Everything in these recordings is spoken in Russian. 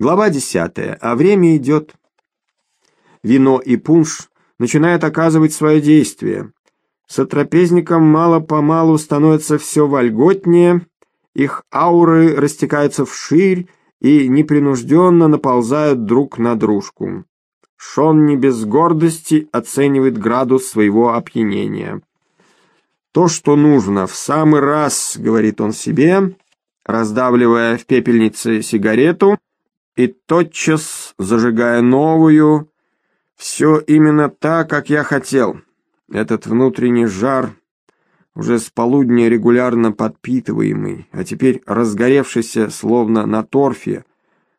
Глава десятая. А время идет. Вино и пунш начинают оказывать свое действие. Сотрапезникам мало-помалу становится все вольготнее, их ауры растекаются вширь и непринужденно наползают друг на дружку. Шон не без гордости оценивает градус своего опьянения. «То, что нужно, в самый раз», — говорит он себе, раздавливая в пепельнице сигарету и тотчас зажигая новую, «все именно так, как я хотел». Этот внутренний жар, уже с полудня регулярно подпитываемый, а теперь разгоревшийся словно на торфе,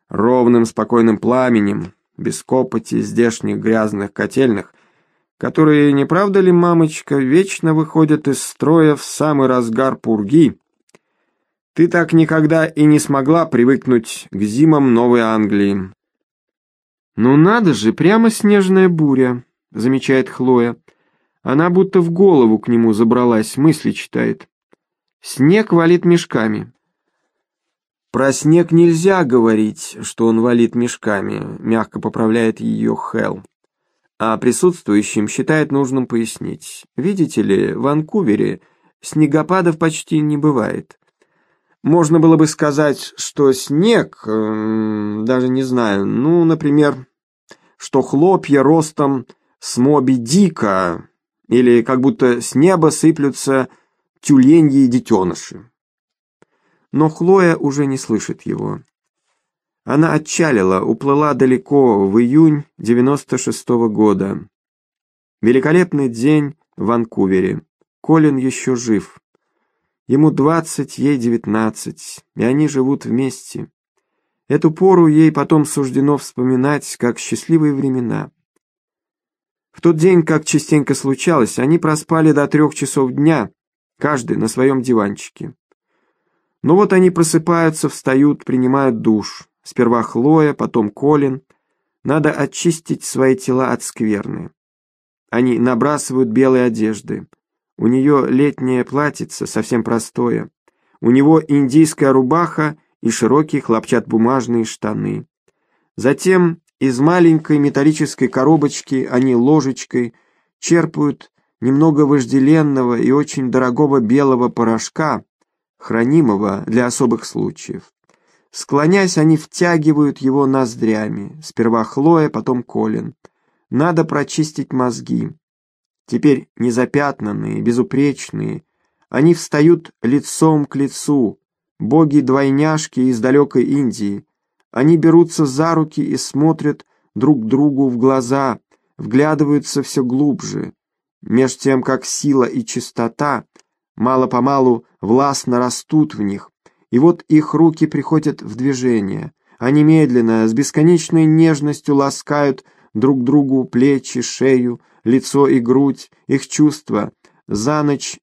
ровным спокойным пламенем, без копоти здешних грязных котельных, которые, не правда ли, мамочка, вечно выходят из строя в самый разгар пурги. Ты так никогда и не смогла привыкнуть к зимам Новой Англии. «Ну надо же, прямо снежная буря», — замечает Хлоя. Она будто в голову к нему забралась, мысли читает. Снег валит мешками. Про снег нельзя говорить, что он валит мешками, мягко поправляет ее Хелл. А присутствующим считает нужным пояснить. Видите ли, в Ванкувере снегопадов почти не бывает. Можно было бы сказать, что снег, э, даже не знаю, ну, например, что хлопья ростом с Моби Дика, или как будто с неба сыплются тюленьи детеныши. Но Хлоя уже не слышит его. Она отчалила, уплыла далеко в июнь 96-го года. Великолепный день в Ванкувере. Колин еще жив. Ему двадцать, ей девятнадцать, и они живут вместе. Эту пору ей потом суждено вспоминать, как счастливые времена. В тот день, как частенько случалось, они проспали до трех часов дня, каждый на своем диванчике. Но вот они просыпаются, встают, принимают душ. Сперва Хлоя, потом Колин. Надо очистить свои тела от скверны. Они набрасывают белые одежды. У нее летнее платьице, совсем простое. У него индийская рубаха и широкие хлопчат-бумажные штаны. Затем из маленькой металлической коробочки они ложечкой черпают немного вожделенного и очень дорогого белого порошка, хранимого для особых случаев. Склонясь, они втягивают его ноздрями, сперва Хлоя, потом Колин. Надо прочистить мозги. Теперь незапятнанные, безупречные, они встают лицом к лицу, боги-двойняшки из далекой Индии, они берутся за руки и смотрят друг другу в глаза, вглядываются все глубже, меж тем, как сила и чистота мало-помалу властно растут в них, и вот их руки приходят в движение. Они медленно, с бесконечной нежностью ласкают друг другу плечи, шею, лицо и грудь, их чувства, за ночь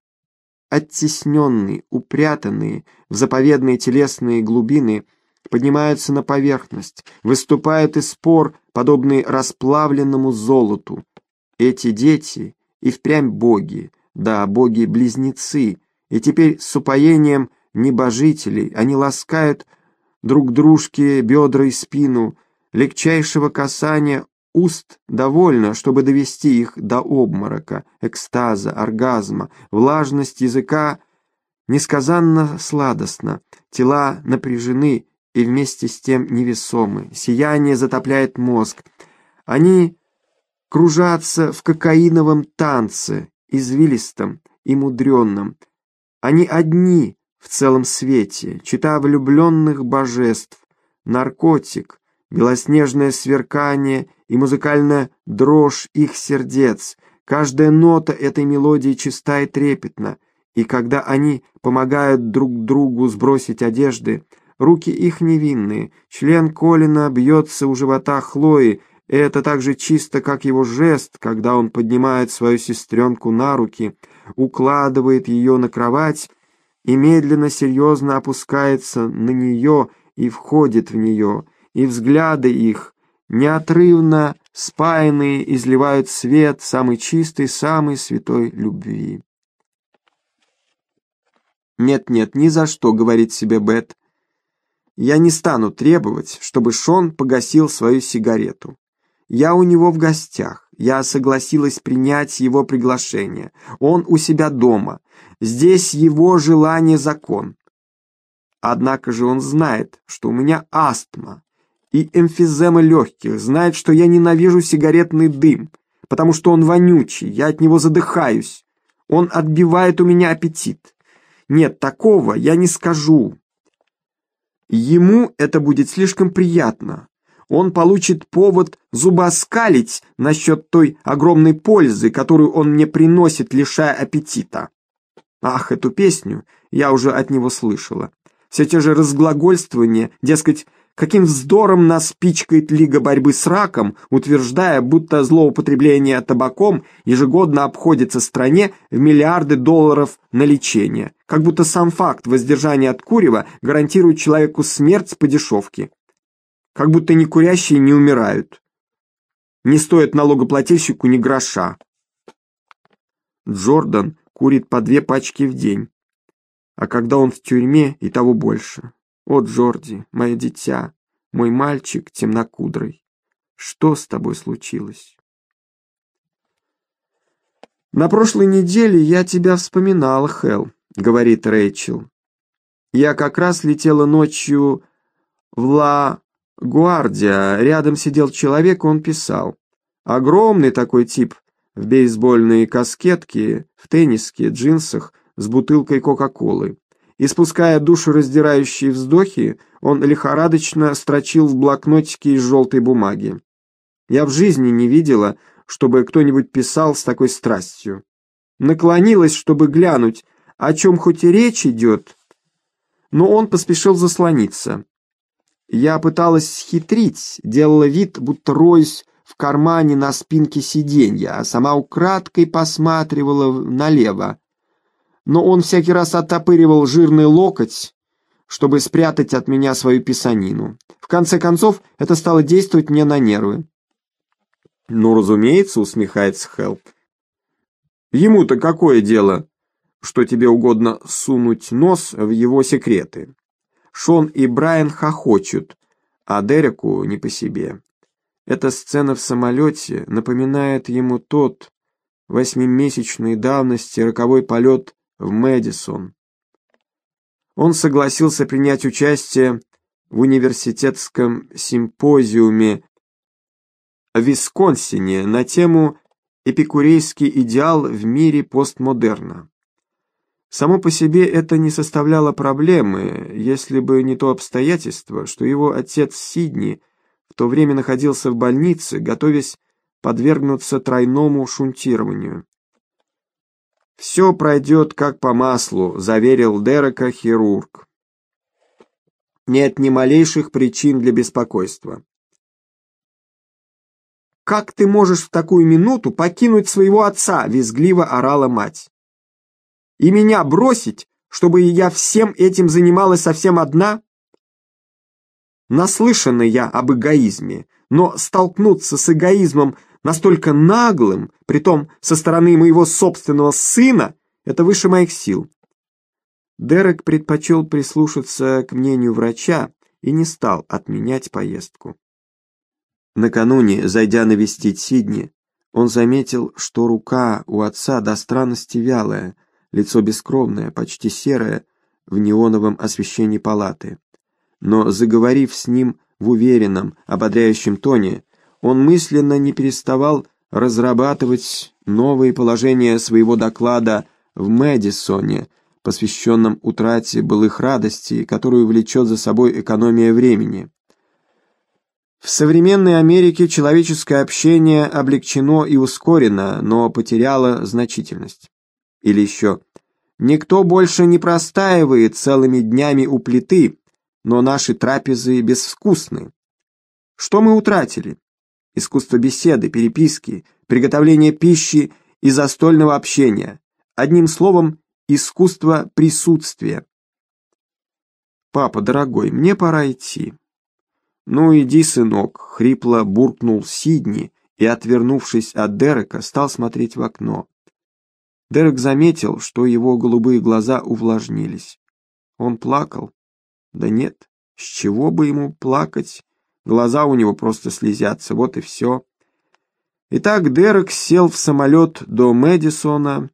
оттесненные, упрятанные в заповедные телесные глубины – поднимаются на поверхность, выступают из спор, подобный расплавленному золоту. Эти дети и впрямь боги, да, боги-близнецы, и теперь с упоением небожителей они ласкают друг дружке бедра и спину, легчайшего касания уст довольно, чтобы довести их до обморока, экстаза, оргазма, влажность языка несказанно сладостна, тела напряжены, и вместе с тем невесомы. Сияние затопляет мозг. Они кружатся в кокаиновом танце, извилистом и мудренном. Они одни в целом свете, чита влюбленных божеств, наркотик, белоснежное сверкание и музыкальная дрожь их сердец. Каждая нота этой мелодии чиста и трепетна, и когда они помогают друг другу сбросить одежды, Руки их невинные, член Колина бьется у живота Хлои, и это так же чисто, как его жест, когда он поднимает свою сестренку на руки, укладывает ее на кровать и медленно, серьезно опускается на нее и входит в нее, и взгляды их, неотрывно спаянные, изливают свет самой чистой, самой святой любви. «Нет-нет, ни за что», — говорит себе Бет, Я не стану требовать, чтобы Шон погасил свою сигарету. Я у него в гостях. Я согласилась принять его приглашение. Он у себя дома. Здесь его желание закон. Однако же он знает, что у меня астма и эмфизема легких, знает, что я ненавижу сигаретный дым, потому что он вонючий, я от него задыхаюсь. Он отбивает у меня аппетит. Нет, такого я не скажу. Ему это будет слишком приятно. Он получит повод зубоскалить насчет той огромной пользы, которую он мне приносит, лишая аппетита. Ах, эту песню я уже от него слышала все те же разглагольствования, дескать, каким вздором нас пичкает Лига борьбы с раком, утверждая, будто злоупотребление табаком ежегодно обходится стране в миллиарды долларов на лечение, как будто сам факт воздержания от курева гарантирует человеку смерть по дешевке. Как будто не курящие не умирают. Не стоит налогоплательщику ни гроша. Джордан курит по две пачки в день а когда он в тюрьме, и того больше. О, Джорди, мое дитя, мой мальчик темнокудрый, что с тобой случилось? «На прошлой неделе я тебя вспоминала, Хелл», — говорит Рэйчел. «Я как раз летела ночью в Ла Гуардия. Рядом сидел человек, он писал. Огромный такой тип в бейсбольной каскетке, в тенниске, джинсах, с бутылкой Кока-Колы. Испуская душераздирающие вздохи, он лихорадочно строчил в блокнотике из желтой бумаги. Я в жизни не видела, чтобы кто-нибудь писал с такой страстью. Наклонилась, чтобы глянуть, о чем хоть и речь идет, но он поспешил заслониться. Я пыталась схитрить, делала вид, будто роюсь в кармане на спинке сиденья, а сама украдкой посматривала налево, но он всякий раз оттопыривал жирный локоть, чтобы спрятать от меня свою писанину. В конце концов, это стало действовать мне на нервы. «Ну, разумеется», — усмехается Хелл. «Ему-то какое дело, что тебе угодно сунуть нос в его секреты?» Шон и Брайан хохочут, а Дереку не по себе. Эта сцена в самолете напоминает ему тот восьмимесячной давности роковой полет в Мэдисон. Он согласился принять участие в университетском симпозиуме в Висконсине на тему «Эпикурейский идеал в мире постмодерна». Само по себе это не составляло проблемы, если бы не то обстоятельство, что его отец Сидни в то время находился в больнице, готовясь подвергнуться тройному шунтированию. «Все пройдет как по маслу», — заверил Дерека хирург. «Нет ни малейших причин для беспокойства». «Как ты можешь в такую минуту покинуть своего отца?» — визгливо орала мать. «И меня бросить, чтобы я всем этим занималась совсем одна?» Наслышана я об эгоизме, но столкнуться с эгоизмом настолько наглым, притом со стороны моего собственного сына, это выше моих сил. Дерек предпочел прислушаться к мнению врача и не стал отменять поездку. Накануне, зайдя навестить Сидни, он заметил, что рука у отца до странности вялая, лицо бескровное, почти серое, в неоновом освещении палаты. Но, заговорив с ним в уверенном, ободряющем тоне, он мысленно не переставал разрабатывать новые положения своего доклада в Мэдисоне, посвященном утрате былых радостей, которую влечет за собой экономия времени. В современной Америке человеческое общение облегчено и ускорено, но потеряло значительность. Или еще «Никто больше не простаивает целыми днями у плиты, но наши трапезы безвкусны». Что мы утратили? Искусство беседы, переписки, приготовления пищи и застольного общения. Одним словом, искусство присутствия. «Папа, дорогой, мне пора идти». «Ну иди, сынок», — хрипло буркнул Сидни и, отвернувшись от Дерека, стал смотреть в окно. Дерек заметил, что его голубые глаза увлажнились. Он плакал? Да нет, С чего бы ему плакать? Глаза у него просто слезятся, вот и все. Итак, Дерек сел в самолет до Мэдисона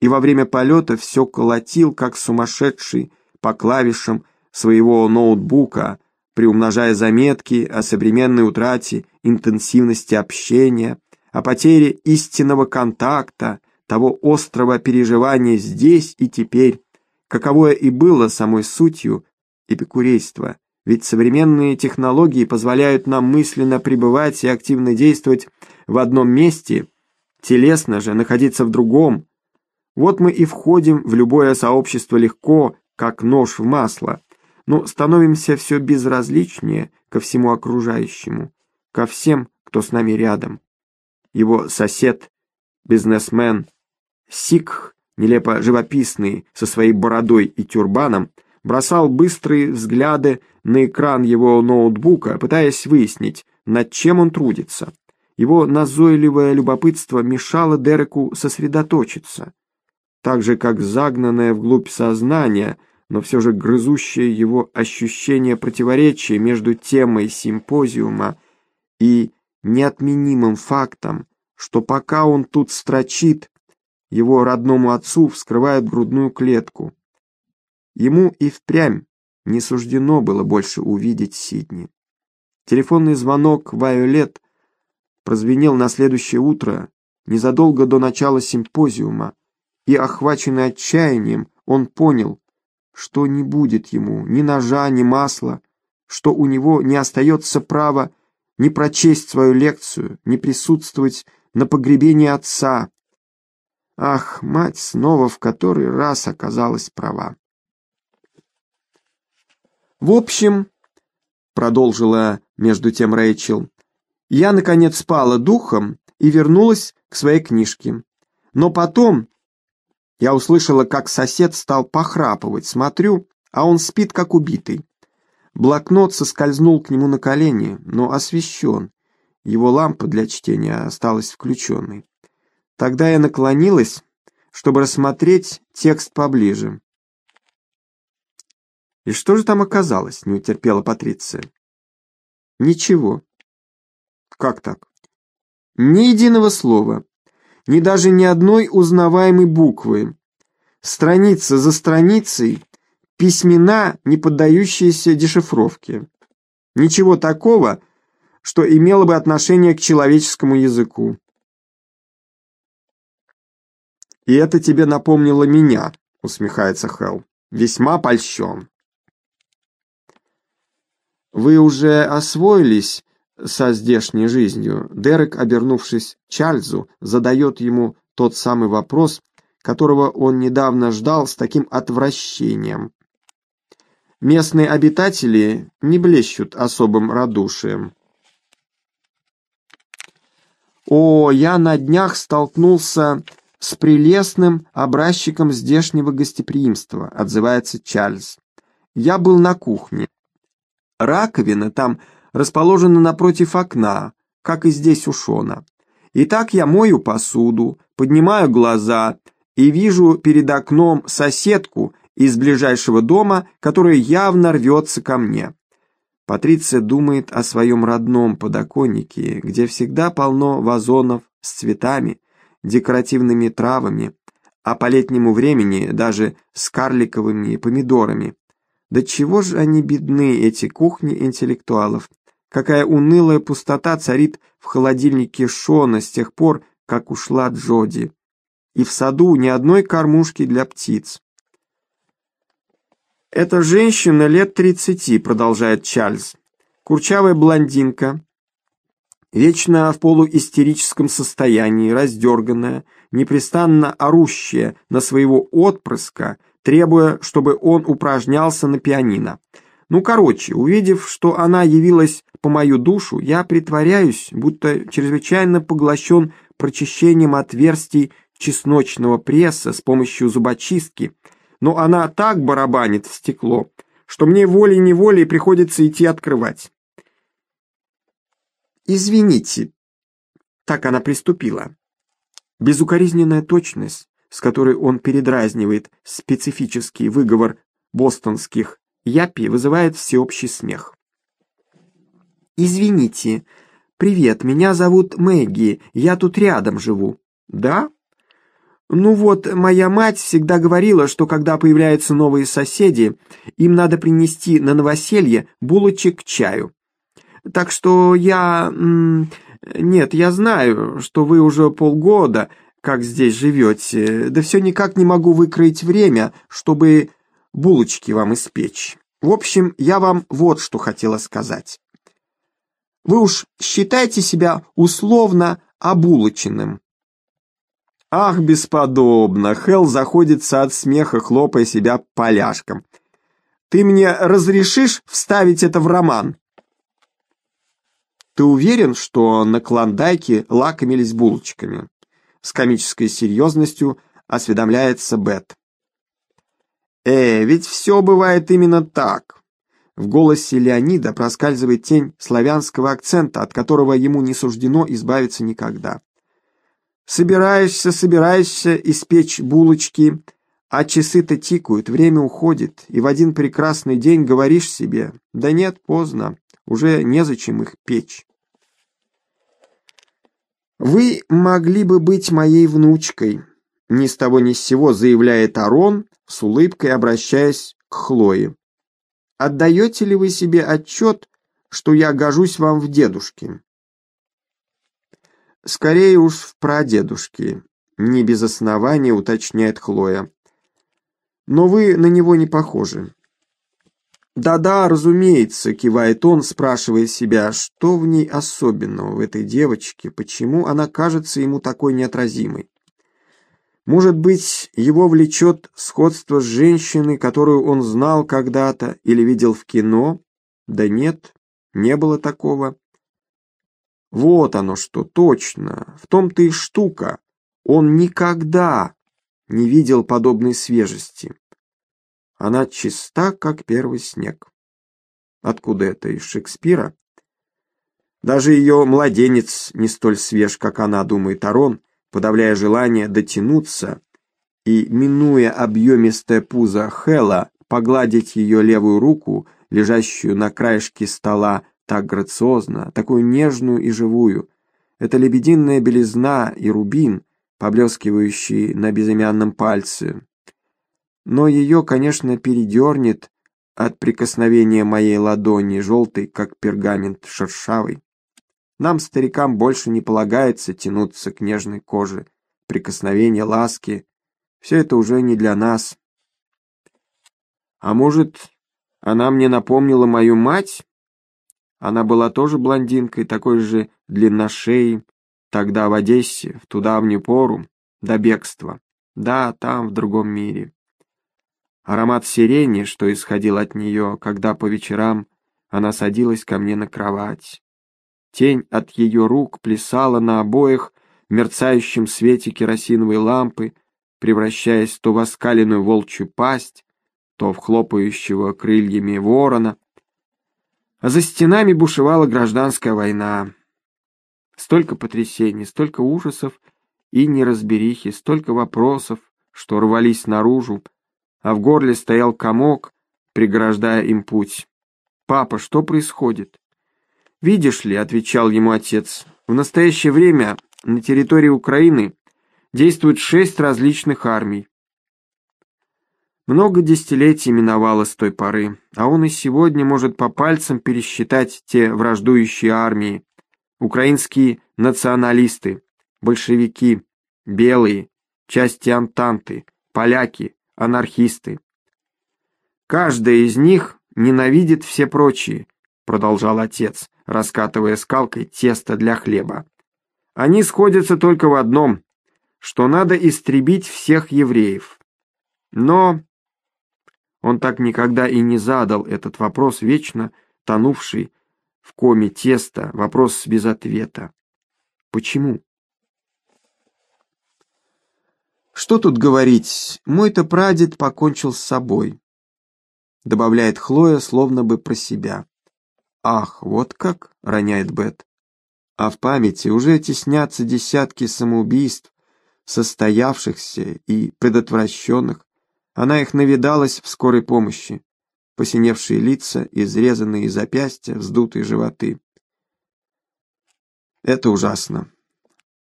и во время полета все колотил, как сумасшедший, по клавишам своего ноутбука, приумножая заметки о современной утрате интенсивности общения, о потере истинного контакта, того острого переживания здесь и теперь, каковое и было самой сутью эпикурейства. Ведь современные технологии позволяют нам мысленно пребывать и активно действовать в одном месте, телесно же находиться в другом. Вот мы и входим в любое сообщество легко, как нож в масло, но становимся все безразличнее ко всему окружающему, ко всем, кто с нами рядом. Его сосед, бизнесмен, сикх, нелепо живописный, со своей бородой и тюрбаном, бросал быстрые взгляды на экран его ноутбука, пытаясь выяснить, над чем он трудится. Его назойливое любопытство мешало Дереку сосредоточиться. Так же, как загнанное вглубь сознания, но все же грызущее его ощущение противоречия между темой симпозиума и неотменимым фактом, что пока он тут строчит, его родному отцу вскрывают грудную клетку. Ему и впрямь не суждено было больше увидеть Сидни. Телефонный звонок Вайолет прозвенел на следующее утро, незадолго до начала симпозиума, и, охваченный отчаянием, он понял, что не будет ему ни ножа, ни масла, что у него не остается права ни прочесть свою лекцию, ни присутствовать на погребении отца. Ах, мать снова в который раз оказалась права. В общем, продолжила между тем Рэйчел, я, наконец, спала духом и вернулась к своей книжке. Но потом я услышала, как сосед стал похрапывать. Смотрю, а он спит, как убитый. Блокнот соскользнул к нему на колени, но освещен. Его лампа для чтения осталась включенной. Тогда я наклонилась, чтобы рассмотреть текст поближе. «И что же там оказалось?» — не утерпела Патриция. «Ничего». «Как так?» «Ни единого слова ни даже ни одной узнаваемой буквы. Страница за страницей, письмена, не поддающиеся дешифровке. Ничего такого, что имело бы отношение к человеческому языку. «И это тебе напомнило меня», — усмехается Хелл. «Весьма польщен». «Вы уже освоились со здешней жизнью, Дерек, обернувшись Чарльзу, задает ему тот самый вопрос, которого он недавно ждал с таким отвращением. Местные обитатели не блещут особым радушием. «О, я на днях столкнулся с прелестным образчиком здешнего гостеприимства», — отзывается Чарльз. «Я был на кухне. Раковина там расположена напротив окна, как и здесь у Шона. И так я мою посуду, поднимаю глаза и вижу перед окном соседку из ближайшего дома, которая явно рвется ко мне. Патриция думает о своем родном подоконнике, где всегда полно вазонов с цветами, декоративными травами, а по летнему времени даже с карликовыми помидорами. Да чего же они бедны, эти кухни интеллектуалов? Какая унылая пустота царит в холодильнике Шона с тех пор, как ушла Джоди. И в саду ни одной кормушки для птиц. «Эта женщина лет тридцати», — продолжает Чарльз. «Курчавая блондинка, вечно в полуистерическом состоянии, раздерганная, непрестанно орущая на своего отпрыска, требуя, чтобы он упражнялся на пианино. Ну, короче, увидев, что она явилась по мою душу, я притворяюсь, будто чрезвычайно поглощен прочищением отверстий чесночного пресса с помощью зубочистки, но она так барабанит в стекло, что мне волей-неволей приходится идти открывать. «Извините», — так она приступила. Безукоризненная точность, с которой он передразнивает специфический выговор бостонских Япи вызывает всеобщий смех. «Извините. Привет, меня зовут Мэгги, я тут рядом живу». «Да?» «Ну вот, моя мать всегда говорила, что когда появляются новые соседи, им надо принести на новоселье булочек к чаю. Так что я... Нет, я знаю, что вы уже полгода как здесь живете, да все никак не могу выкроить время, чтобы булочки вам испечь. В общем, я вам вот что хотела сказать. Вы уж считайте себя условно обулоченным. Ах, бесподобно! Хелл заходится от смеха, хлопая себя поляшком. Ты мне разрешишь вставить это в роман? Ты уверен, что на Клондайке лакомились булочками? С комической серьезностью осведомляется Бет. «Э, ведь все бывает именно так». В голосе Леонида проскальзывает тень славянского акцента, от которого ему не суждено избавиться никогда. Собираешься, собираешься испечь булочки, а часы-то тикают, время уходит, и в один прекрасный день говоришь себе, да нет, поздно, уже незачем их печь. «Вы могли бы быть моей внучкой», — ни с того ни с сего заявляет Арон, с улыбкой обращаясь к Хлое. «Отдаете ли вы себе отчет, что я гожусь вам в дедушке?» «Скорее уж в прадедушке», — не без основания уточняет Хлоя. «Но вы на него не похожи. «Да-да, разумеется», — кивает он, спрашивая себя, что в ней особенного в этой девочке, почему она кажется ему такой неотразимой. Может быть, его влечет сходство с женщиной, которую он знал когда-то или видел в кино? Да нет, не было такого. Вот оно что, точно, в том-то и штука. Он никогда не видел подобной свежести. Она чиста, как первый снег. Откуда это, из Шекспира? Даже ее младенец не столь свеж, как она, думает Арон, подавляя желание дотянуться и, минуя объемистое пузо Хэла, погладить ее левую руку, лежащую на краешке стола, так грациозно, такую нежную и живую. Это лебединая белизна и рубин, поблескивающий на безымянном пальце, но ее, конечно, передернет от прикосновения моей ладони, желтой, как пергамент, шершавый. Нам, старикам, больше не полагается тянуться к нежной коже, прикосновения, ласки. Все это уже не для нас. А может, она мне напомнила мою мать? Она была тоже блондинкой, такой же длинношеей, тогда в Одессе, в ту давнюю пору, до бегства. Да, там, в другом мире. Аромат сирени, что исходил от нее, когда по вечерам она садилась ко мне на кровать. Тень от ее рук плясала на обоих в мерцающем свете керосиновой лампы, превращаясь то в оскаленную волчью пасть, то в хлопающего крыльями ворона. А за стенами бушевала гражданская война. Столько потрясений, столько ужасов и неразберихи, столько вопросов, что рвались наружу, а в горле стоял комок, преграждая им путь. «Папа, что происходит?» «Видишь ли», — отвечал ему отец, — «в настоящее время на территории Украины действует шесть различных армий. Много десятилетий миновало с той поры, а он и сегодня может по пальцам пересчитать те враждующие армии. Украинские националисты, большевики, белые, части Антанты, поляки, анархисты. Каждая из них ненавидит все прочие, продолжал отец, раскатывая скалкой тесто для хлеба. Они сходятся только в одном, что надо истребить всех евреев. Но он так никогда и не задал этот вопрос, вечно тонувший в коме теста, вопрос без ответа. Почему? Что тут говорить, мой-то прадед покончил с собой, добавляет Хлоя, словно бы про себя. Ах, вот как, роняет Бет. А в памяти уже теснятся десятки самоубийств, состоявшихся и предотвращенных. Она их навидалась в скорой помощи. посиневшие лица, изрезанные запястья, вздутые животы. Это ужасно.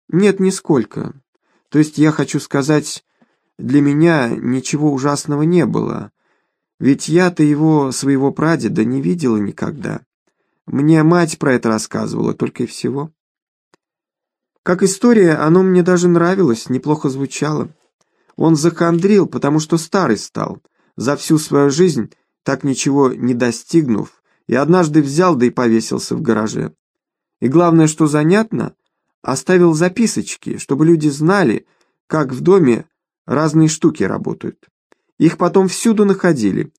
Нет, нисколько. То есть я хочу сказать, для меня ничего ужасного не было. Ведь я-то его, своего прадеда, не видела никогда. Мне мать про это рассказывала, только и всего. Как история, оно мне даже нравилось, неплохо звучало. Он захандрил, потому что старый стал, за всю свою жизнь так ничего не достигнув, и однажды взял да и повесился в гараже. И главное, что занятно, оставил записочки, чтобы люди знали, как в доме разные штуки работают. Их потом всюду находили.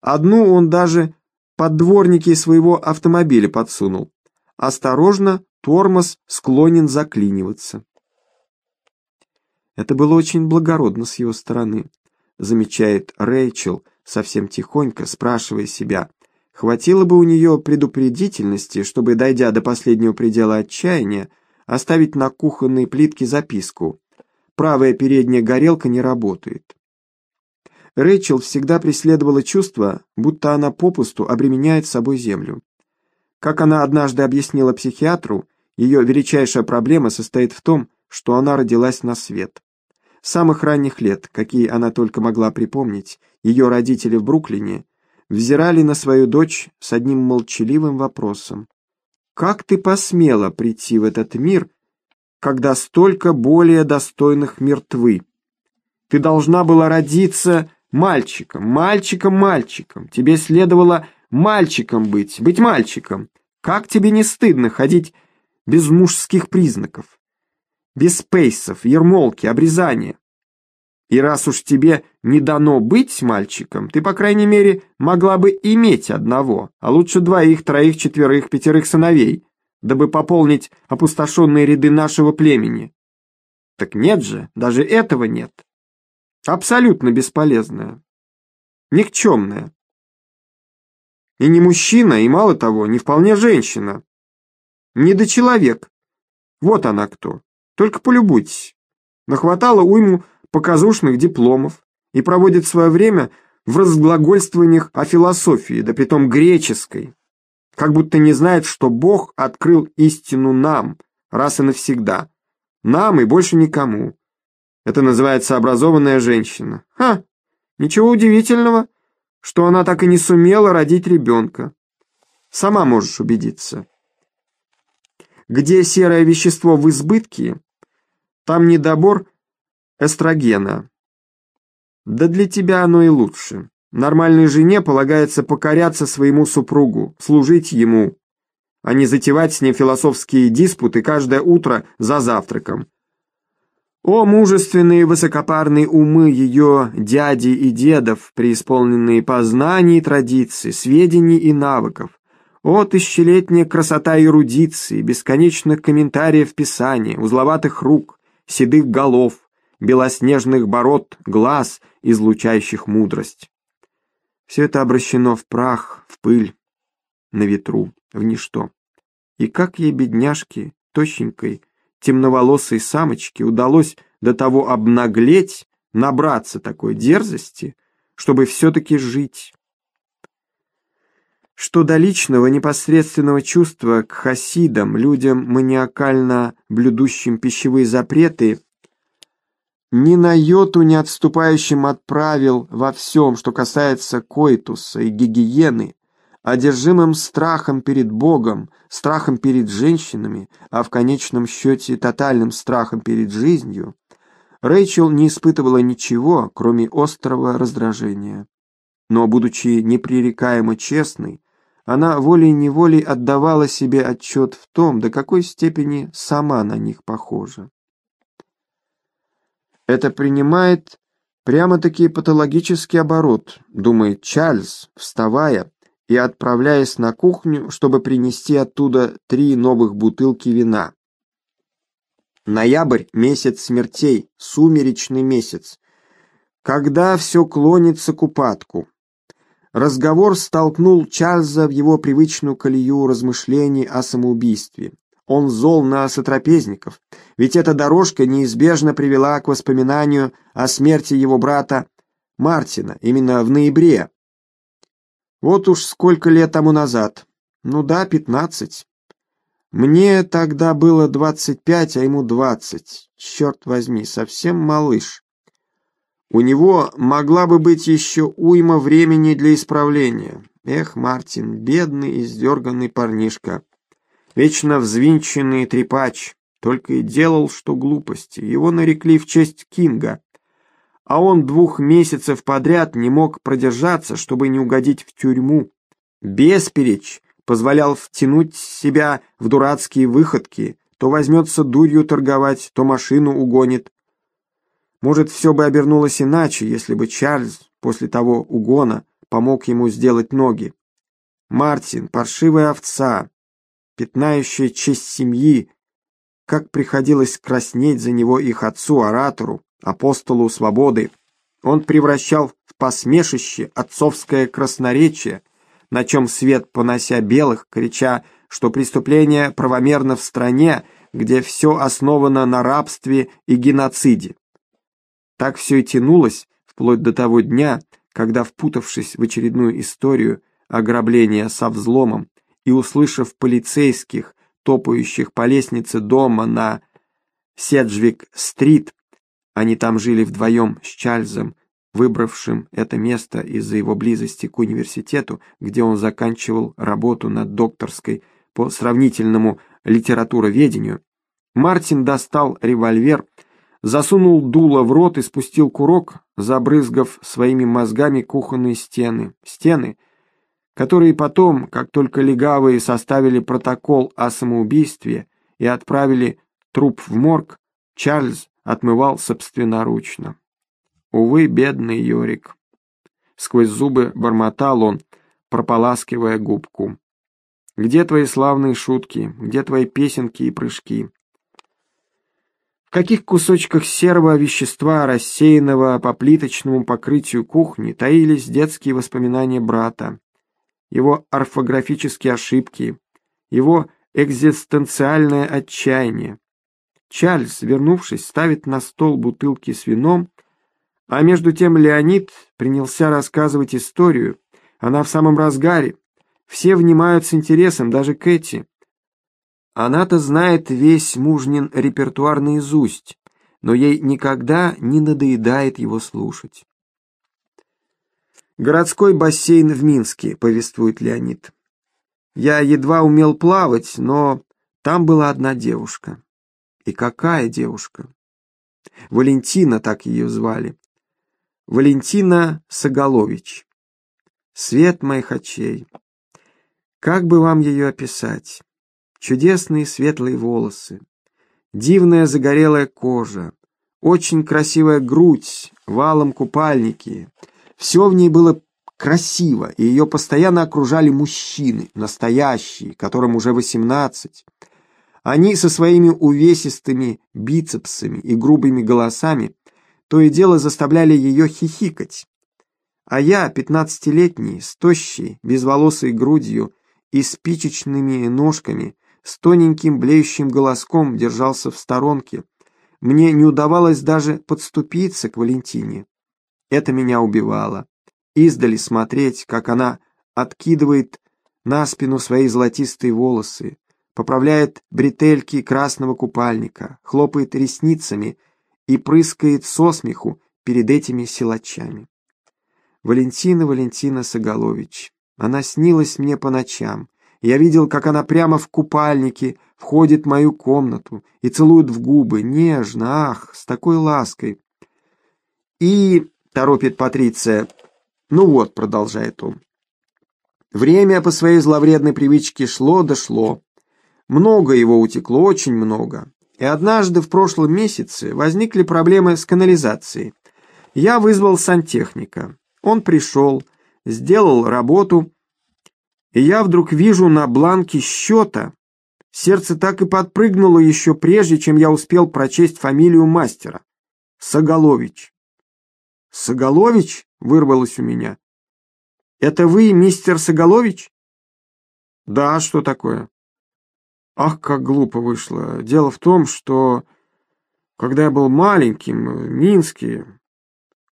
Одну он даже под дворники своего автомобиля подсунул. Осторожно, тормоз склонен заклиниваться. Это было очень благородно с его стороны, замечает Рэйчел, совсем тихонько, спрашивая себя, хватило бы у нее предупредительности, чтобы, дойдя до последнего предела отчаяния, оставить на кухонной плитке записку «Правая передняя горелка не работает». Рэйчел всегда преследовала чувство, будто она попусту обременяет собой землю. Как она однажды объяснила психиатру, ее величайшая проблема состоит в том, что она родилась на свет. С самых ранних лет, какие она только могла припомнить, ее родители в Бруклине взирали на свою дочь с одним молчаливым вопросом. «Как ты посмела прийти в этот мир, когда столько более достойных мертвы? Ты должна была родиться мальчиком, мальчиком, мальчиком. Тебе следовало мальчиком быть, быть мальчиком. Как тебе не стыдно ходить без мужских признаков?» без пейсов, ермолки, обрезания. И раз уж тебе не дано быть мальчиком, ты, по крайней мере, могла бы иметь одного, а лучше двоих, троих, четверых, пятерых сыновей, дабы пополнить опустошенные ряды нашего племени. Так нет же, даже этого нет. Абсолютно бесполезная. Никчемная. И не мужчина, и мало того, не вполне женщина. Не до человек. Вот она кто. Только полюбуйтесь. Нахватало уйму показушных дипломов и проводит свое время в разглагольствованиях о философии, да притом греческой, как будто не знает, что Бог открыл истину нам, раз и навсегда. Нам и больше никому. Это называется образованная женщина. Ха! Ничего удивительного, что она так и не сумела родить ребенка. Сама можешь убедиться. Где серое вещество в избытке, там недобор эстрогена. Да для тебя оно и лучше. Нормальной жене полагается покоряться своему супругу, служить ему, а не затевать с ним философские диспуты каждое утро за завтраком. О, мужественные высокопарные умы ее дяди и дедов, преисполненные познаний традиций, сведений и навыков! О, тысячелетняя красота эрудиции, бесконечных комментариев Писания, узловатых рук! седых голов, белоснежных бород, глаз, излучающих мудрость. Все это обращено в прах, в пыль, на ветру, в ничто. И как ей, бедняжке, тощенькой, темноволосой самочке удалось до того обнаглеть, набраться такой дерзости, чтобы все-таки жить. Что до личного непосредственного чувства к хасидам, людям маниакально блюдущим пищевые запреты, ни на йоту не отступающим от правил во всем, что касается коитуса и гигиены, одержимым страхом перед Богом, страхом перед женщинами, а в конечном счете тотальным страхом перед жизнью, Рэйчел не испытывала ничего, кроме острого раздражения. Но, будучи непререкаемо честной, она волей-неволей отдавала себе отчет в том, до какой степени сама на них похожа. Это принимает прямо-таки патологический оборот, думает Чарльз, вставая и отправляясь на кухню, чтобы принести оттуда три новых бутылки вина. Ноябрь — месяц смертей, сумеречный месяц, когда все клонится к упадку. Разговор столкнул Чарльза в его привычную колею размышлений о самоубийстве. Он зол на сотрапезников, ведь эта дорожка неизбежно привела к воспоминанию о смерти его брата Мартина именно в ноябре. Вот уж сколько лет тому назад. Ну да, пятнадцать. Мне тогда было двадцать пять, а ему двадцать. Черт возьми, совсем малыш. У него могла бы быть еще уйма времени для исправления. Эх, Мартин, бедный издерганный парнишка. Вечно взвинченный трепач. Только и делал, что глупости. Его нарекли в честь Кинга. А он двух месяцев подряд не мог продержаться, чтобы не угодить в тюрьму. Бесперечь позволял втянуть себя в дурацкие выходки, то возьмется дурью торговать, то машину угонит. Может, все бы обернулось иначе, если бы Чарльз после того угона помог ему сделать ноги. Мартин, паршивая овца, пятнающая честь семьи, как приходилось краснеть за него их отцу-оратору, апостолу свободы. Он превращал в посмешище отцовское красноречие, на чем свет понося белых, крича, что преступление правомерно в стране, где все основано на рабстве и геноциде. Так все и тянулось вплоть до того дня, когда, впутавшись в очередную историю ограбления со взломом и услышав полицейских, топающих по лестнице дома на Седжвик-стрит, они там жили вдвоем с Чарльзом, выбравшим это место из-за его близости к университету, где он заканчивал работу над докторской по сравнительному литературоведению, Мартин достал револьвер, засунул дуло в рот и спустил курок, забрызгав своими мозгами кухонные стены. Стены, которые потом, как только легавые составили протокол о самоубийстве и отправили труп в морг, Чарльз отмывал собственноручно. Увы, бедный Йорик. Сквозь зубы бормотал он, прополаскивая губку. Где твои славные шутки? Где твои песенки и прыжки? В каких кусочках серого вещества, рассеянного по плиточному покрытию кухни, таились детские воспоминания брата, его орфографические ошибки, его экзистенциальное отчаяние, Чарльз, вернувшись, ставит на стол бутылки с вином, а между тем Леонид принялся рассказывать историю. Она в самом разгаре. Все внимают с интересом, даже Кэти. Она-то знает весь мужнин репертуар наизусть, но ей никогда не надоедает его слушать. «Городской бассейн в Минске», — повествует Леонид. «Я едва умел плавать, но там была одна девушка. И какая девушка? Валентина так ее звали. Валентина Соголович. Свет моих очей. Как бы вам ее описать? Чудесные светлые волосы, дивная загорелая кожа, очень красивая грудь, валом купальники. Все в ней было красиво, и ее постоянно окружали мужчины, настоящие, которым уже восемнадцать. Они со своими увесистыми бицепсами и грубыми голосами то и дело заставляли ее хихикать. А я, пятнадцатилетний, с тощей, безволосой грудью и спичечными ножками, с тоненьким блеющим голоском держался в сторонке. Мне не удавалось даже подступиться к Валентине. Это меня убивало. Издали смотреть, как она откидывает на спину свои золотистые волосы, поправляет бретельки красного купальника, хлопает ресницами и прыскает со смеху перед этими силачами. Валентина Валентина Соголович. Она снилась мне по ночам. Я видел, как она прямо в купальнике входит в мою комнату и целует в губы, нежно, ах, с такой лаской. И, торопит Патриция, ну вот, продолжает он. Время по своей зловредной привычке шло дошло. Много его утекло, очень много. И однажды в прошлом месяце возникли проблемы с канализацией. Я вызвал сантехника. Он пришел, сделал работу, и я вдруг вижу на бланке счета. Сердце так и подпрыгнуло еще прежде, чем я успел прочесть фамилию мастера. Соголович. Соголович? Вырвалось у меня. Это вы, мистер Соголович? Да, что такое? Ах, как глупо вышло. Дело в том, что когда я был маленьким в Минске...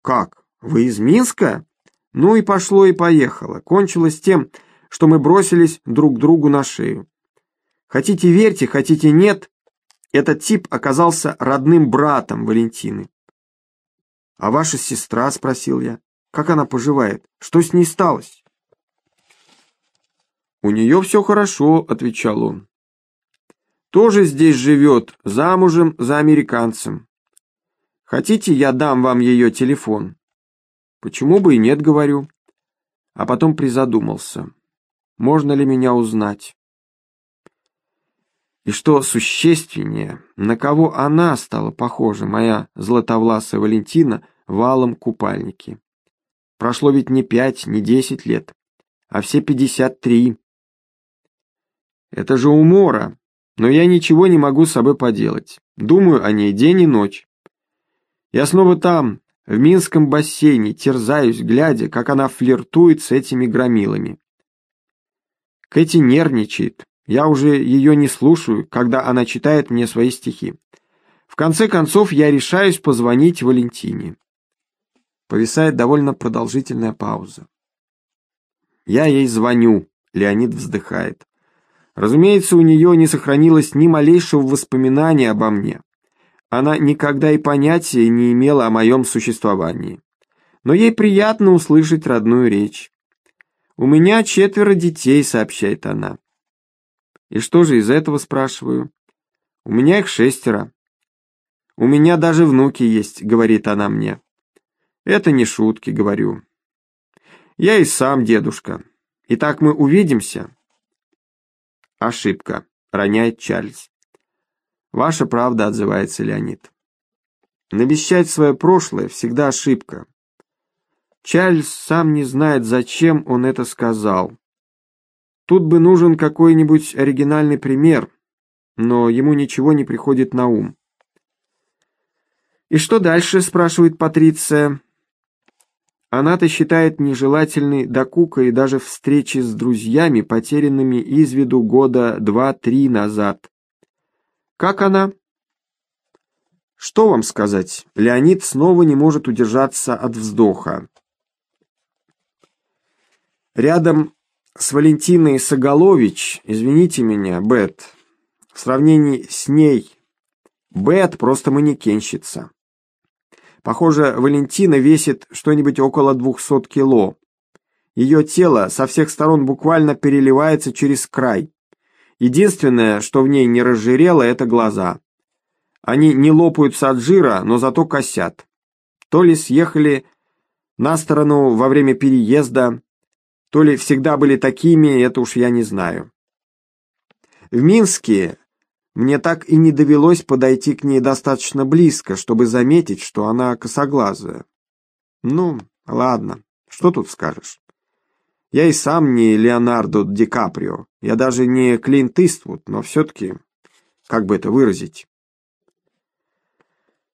Как? Вы из Минска? Ну и пошло и поехало. Кончилось тем, что мы бросились друг другу на шею. Хотите верьте, хотите нет, этот тип оказался родным братом Валентины. «А ваша сестра?» — спросил я. «Как она поживает? Что с ней сталось?» «У нее все хорошо», — отвечал он. «Тоже здесь живет, замужем за американцем. Хотите, я дам вам ее телефон?» «Почему бы и нет?» — говорю. А потом призадумался. «Можно ли меня узнать?» И что существеннее, на кого она стала похожа, моя златовласая Валентина, валом купальники. Прошло ведь не пять, не десять лет, а все пятьдесят три. Это же умора, но я ничего не могу с собой поделать. Думаю о ней день и ночь. Я снова там, в Минском бассейне, терзаюсь, глядя, как она флиртует с этими громилами. Кэти нервничает, я уже ее не слушаю, когда она читает мне свои стихи. В конце концов, я решаюсь позвонить Валентине. Повисает довольно продолжительная пауза. Я ей звоню, Леонид вздыхает. Разумеется, у нее не сохранилось ни малейшего воспоминания обо мне. Она никогда и понятия не имела о моем существовании. Но ей приятно услышать родную речь. «У меня четверо детей», — сообщает она. И что же из этого, спрашиваю? У меня их шестеро. У меня даже внуки есть, говорит она мне. Это не шутки, говорю. Я и сам дедушка. Итак, мы увидимся. Ошибка, роняет Чарльз. Ваша правда, отзывается Леонид. Навещать свое прошлое всегда ошибка. Чарльз сам не знает, зачем он это сказал. Тут бы нужен какой-нибудь оригинальный пример, но ему ничего не приходит на ум. «И что дальше?» – спрашивает Патриция. Она-то считает нежелательной докука и даже встречи с друзьями, потерянными из виду года два-три назад. «Как она?» Что вам сказать? Леонид снова не может удержаться от вздоха. Рядом с Валентиной Соголович, извините меня, Бет, в сравнении с ней, Бет просто манекенщица. Похоже, Валентина весит что-нибудь около 200 кило. Ее тело со всех сторон буквально переливается через край. Единственное, что в ней не разжирело, это глаза. Они не лопаются от жира, но зато косят. То ли съехали на сторону во время переезда, то ли всегда были такими, это уж я не знаю. В Минске мне так и не довелось подойти к ней достаточно близко, чтобы заметить, что она косоглазая. Ну, ладно, что тут скажешь? Я и сам не Леонардо Ди Каприо, я даже не Клинт Иствуд, но все-таки, как бы это выразить?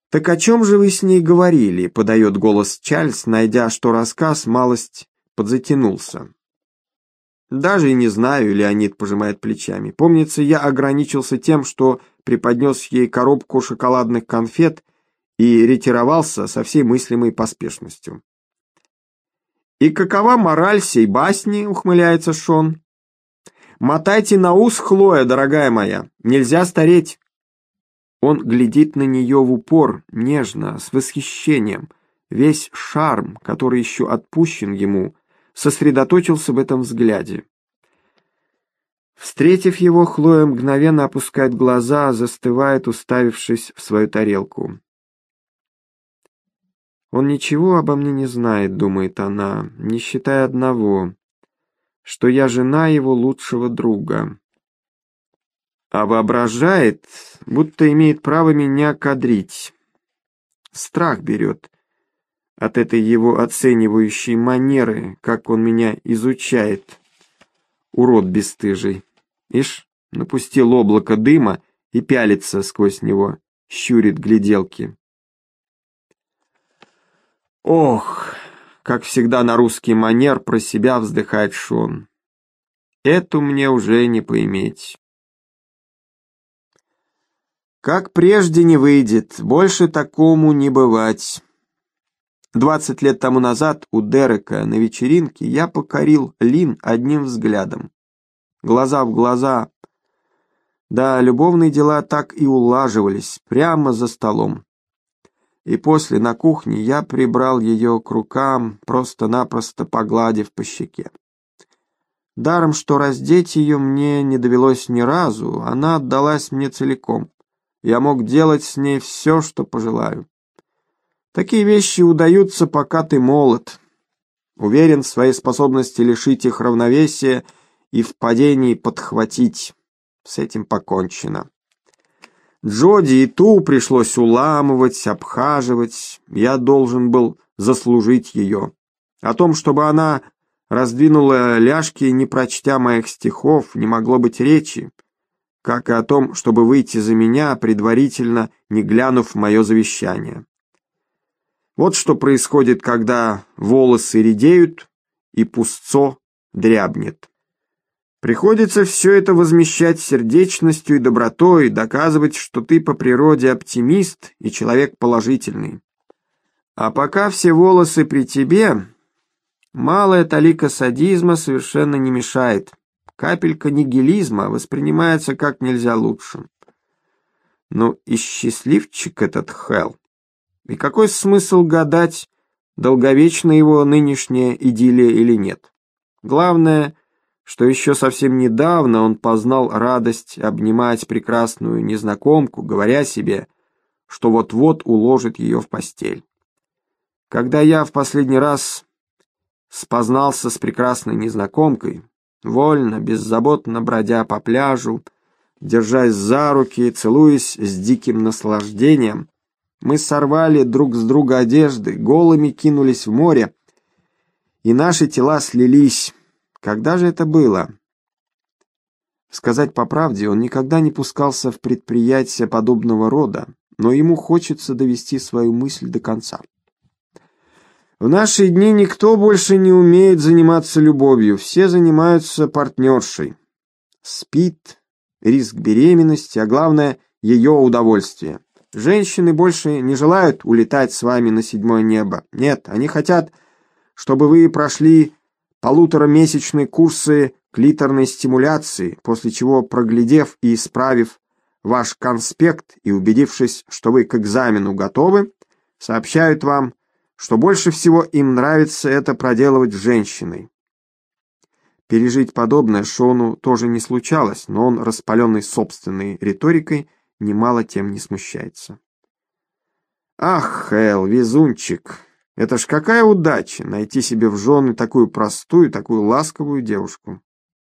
«Так о чем же вы с ней говорили?» — подает голос Чарльз, найдя, что рассказ малость подзатянулся. «Даже и не знаю», — Леонид пожимает плечами. «Помнится, я ограничился тем, что преподнес ей коробку шоколадных конфет и ретировался со всей мыслимой поспешностью». «И какова мораль сей басни?» — ухмыляется Шон. «Мотайте на ус, Хлоя, дорогая моя, нельзя стареть». Он глядит на нее в упор, нежно, с восхищением. Весь шарм, который еще отпущен ему, сосредоточился в этом взгляде. Встретив его, Хлоя мгновенно опускает глаза, застывает, уставившись в свою тарелку. «Он ничего обо мне не знает», — думает она, не считая одного, что я жена его лучшего друга. А воображает, будто имеет право меня кадрить. Страх берет от этой его оценивающей манеры, как он меня изучает. Урод бесстыжий. Ишь, напустил облако дыма и пялится сквозь него, щурит гляделки. Ох, как всегда на русский манер про себя вздыхает Шон. Эту мне уже не поиметь. Как прежде не выйдет, больше такому не бывать. Двадцать лет тому назад у Дерека на вечеринке я покорил Лин одним взглядом. Глаза в глаза. Да, любовные дела так и улаживались, прямо за столом. И после на кухне я прибрал ее к рукам, просто-напросто погладив по щеке. Даром, что раздеть ее мне не довелось ни разу, она отдалась мне целиком. Я мог делать с ней все, что пожелаю. Такие вещи удаются, пока ты молод. Уверен в своей способности лишить их равновесия и в падении подхватить. С этим покончено. Джоди и ту пришлось уламывать, обхаживать. Я должен был заслужить ее. О том, чтобы она раздвинула ляжки, не прочтя моих стихов, не могло быть речи, как и о том, чтобы выйти за меня, предварительно не глянув мое завещание. Вот что происходит, когда волосы редеют и пустцо дрябнет. Приходится все это возмещать сердечностью и добротой, доказывать, что ты по природе оптимист и человек положительный. А пока все волосы при тебе, Малая талика садизма совершенно не мешает. Капелька нигилизма воспринимается как нельзя лучше. Ну и счастливчик этот Хелл. И какой смысл гадать, долговечна его нынешняя идиллия или нет? Главное, что еще совсем недавно он познал радость обнимать прекрасную незнакомку, говоря себе, что вот-вот уложит ее в постель. Когда я в последний раз спознался с прекрасной незнакомкой, вольно, беззаботно бродя по пляжу, держась за руки, целуясь с диким наслаждением. Мы сорвали друг с друга одежды, голыми кинулись в море, и наши тела слились. Когда же это было? Сказать по правде, он никогда не пускался в предприятия подобного рода, но ему хочется довести свою мысль до конца. В наши дни никто больше не умеет заниматься любовью, все занимаются партнершей. Спит, риск беременности, а главное, ее удовольствие. Женщины больше не желают улетать с вами на седьмое небо. Нет, они хотят, чтобы вы прошли полуторамесячные курсы клиторной стимуляции, после чего, проглядев и исправив ваш конспект и убедившись, что вы к экзамену готовы, сообщают вам, что больше всего им нравится это проделывать с женщиной. Пережить подобное Шону тоже не случалось, но он, распаленный собственной риторикой, немало тем не смущается. «Ах, Хэл, везунчик! Это ж какая удача найти себе в жены такую простую, такую ласковую девушку!»